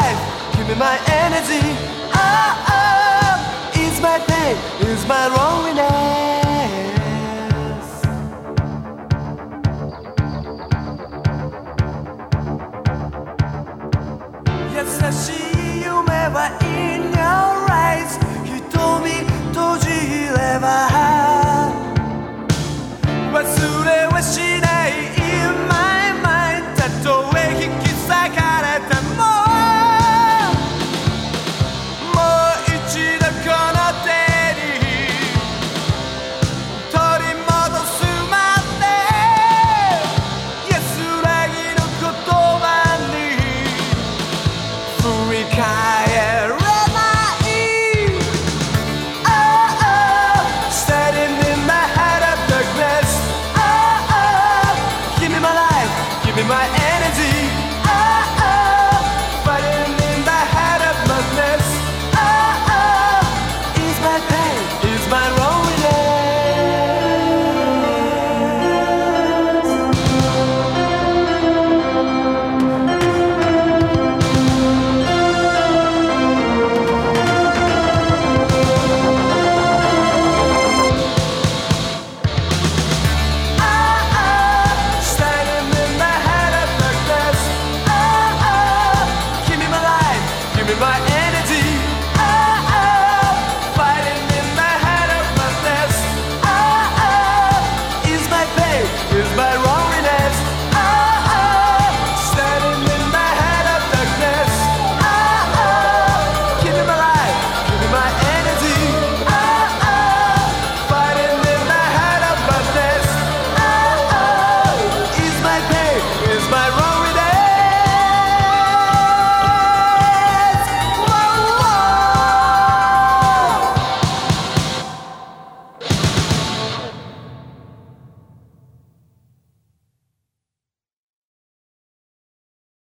life, give me my energy. Oh, oh. is my pain, is my loneliness. Yes, I see you, ever in your eyes.